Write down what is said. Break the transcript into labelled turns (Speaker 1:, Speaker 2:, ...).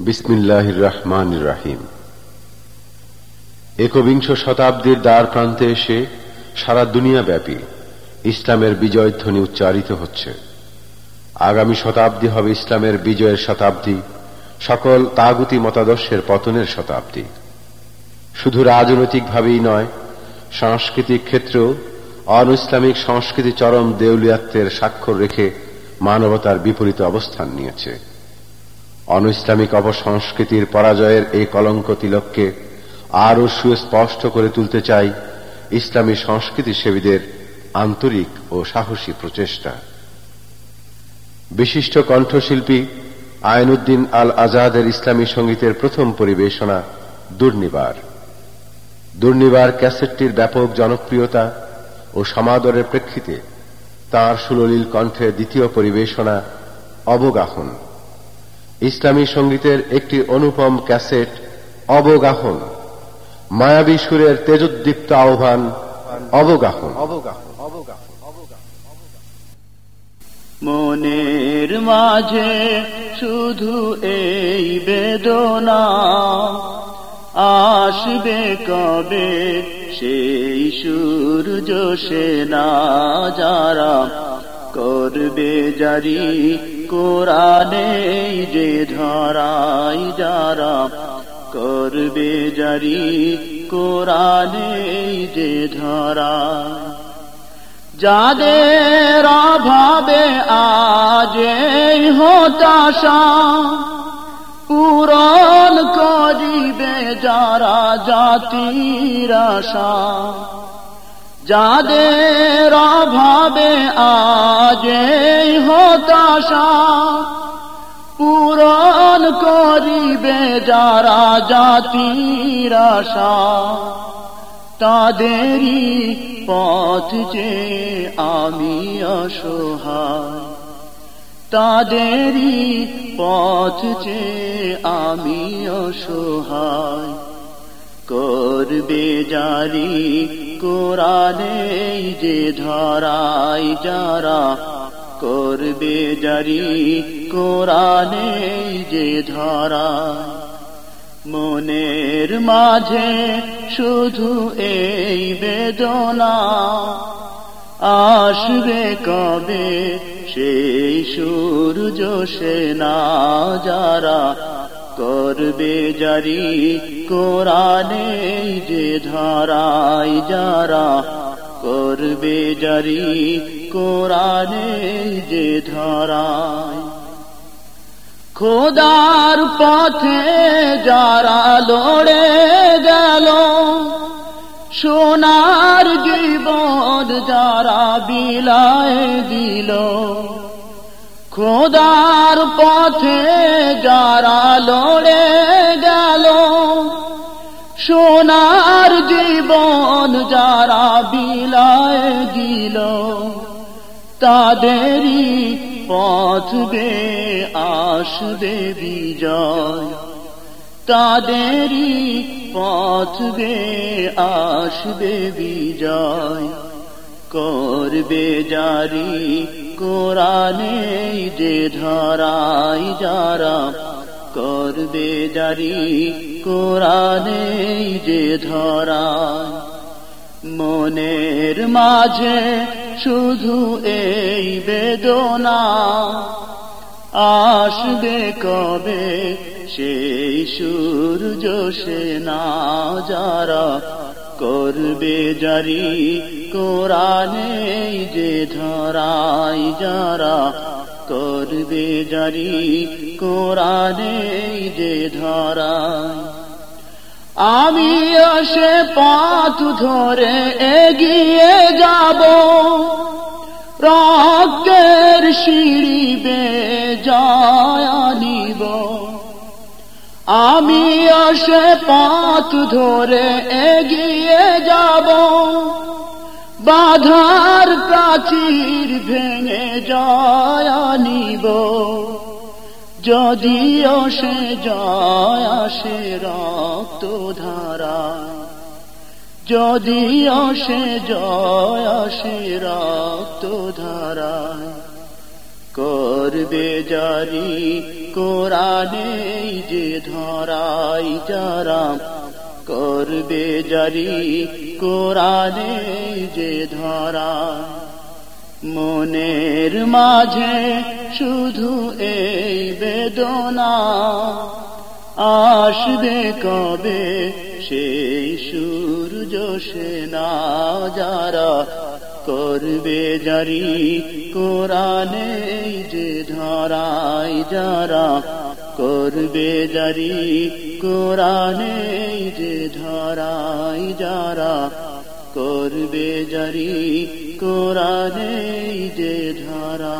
Speaker 1: বিসমিল্লাহ রহমান রাহিম। একবিংশ শতাব্দীর দ্বার প্রান্তে এসে সারা দুনিয়া ব্যাপী ইসলামের বিজয় ধ্বনি উচ্চারিত হচ্ছে। আগামী শতাব্দী হবে ইসলামের বিজয়ের শতাব্দী, সকল তাগুতি মতাদর্শের পতনের শতাব্দী। শুধু রাজনৈতিকভাবেই নয়, সাংস্কৃতিক ক্ষেত্রেও অন ইসলামিক সংস্কৃতি চরম দেউলিয়াত্বের স্বাক্ষর রেখে মানবতার বিপরীত অবস্থান নিয়েছে। অন ইসলামিক অপসংস্কৃতির পরাজয়ের এই কলঙ্ক তিলককে আরও সুস্পষ্ট করে তুলতে চাই ইসলামী সংস্কৃতি সেবীদের আন্তরিক ও সাহসী প্রচেষ্টা। বিশিষ্ট কণ্ঠশিল্পী আইনুদ্দিন আল আজাদের ইসলামী সঙ্গীতের প্রথম পরিবেশনা দুর্নিবার। দুর্নিবার ক্যাসেটটির ব্যাপক জনপ্রিয়তা ও সমাদরের প্রেক্ষিতে তাঁর সুললীল কণ্ঠের দ্বিতীয় পরিবেশনা অবগাহন। ইসলামী সঙ্গীতের একটি অনুপম ক্যাসেট অবগাহন, মায়াবী সুরের তেজোদ্দীপ্ত আহ্বান অবগাহন।
Speaker 2: মনের মাঝে শুধু এই বেদনা, আসবে কবে সেই সূর্য সেনা যারা করবে জারি কোরআনে যে ধরাই যারা করবে জারি, কোরআনে যে ধরা যাদের অভাবে আজ হতাশা, পূরণ করিবে যারা জাতির আশা। যাদের অভাবে আজ হতাশা পূরণ করিবে যারা জাতির আশা, তাদেরই পথ যে আমি অসহায়, তাদেরই পথ যে আমি অসহায়। করবে জারি কোরআনে যে ধরাই যারা করবে জারি কোরআনে যে ধরা মনের মাঝে শুধু এই বেদনা আসবে কবে? সেই সূর্য সেনা যারা করবে জারি? কোরআনে যে ধরাই যারা করবে জারি, কোরআনে যে ধরায় খোদার পথে যারা লড়ে গেল, সোনার জীবন যারা বিলায় দিল খোদার পথে যারা লড়ে গেল, সোনার জীবন যারা বিলায় দিল, তাদেরই পথ বে আসবে বিজয়। তাদেরই পথ বে আসবে বিজয়। করবে জারি। কোরআনে যে ধরাই যারা করবে জারি, কোরআনে যে ধরায় মনের মাঝে শুধু এই বেদনা আসবে কবে? সেই সূর্য সেনা যারা করবে জারি। কোরআনে যে ধরাই যারা করবে জারি, কোরআনে যে ধরাই। আমি সে পথ ধরে এগিয়ে যাব। রক্তের সিঁড়ি বে যায় নিব আমি আসে পথ ধরে এগিয়ে যাব। বাধার প্রাচীর ভেঙে নিব। যদিও সে জয় আসে রক্ত ধারা যদিও সে জয় আসে রক্ত ধারা করবে জারি কোরআনে যে ধরাই যারা করবে জারি, কোরআনে যে ধরা মনের মাঝে শুধু এই বেদনা আসবে কবে? সেই সূর্য সেনা যারা করবে জারি। কোরআনে যে ধরাই যারা করবে জারি, কোরআনে যে ধরাই যারা করবে জারি, কোরআনে যে ধরা